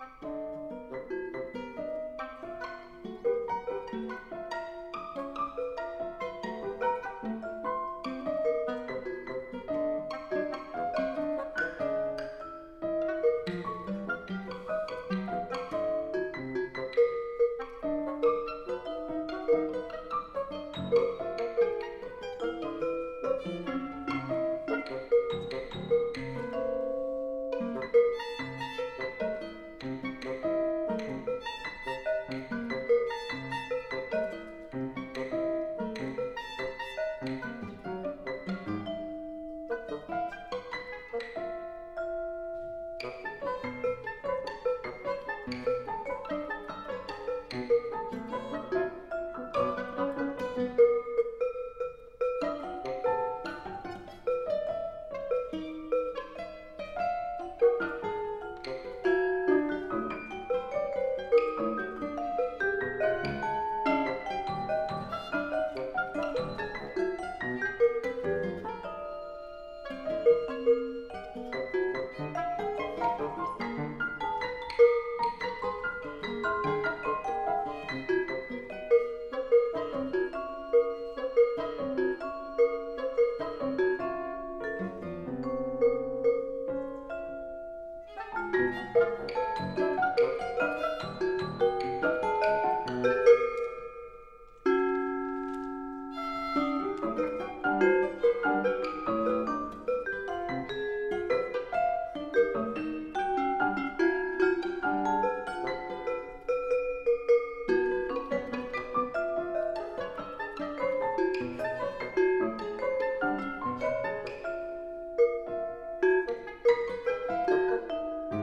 Música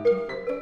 Música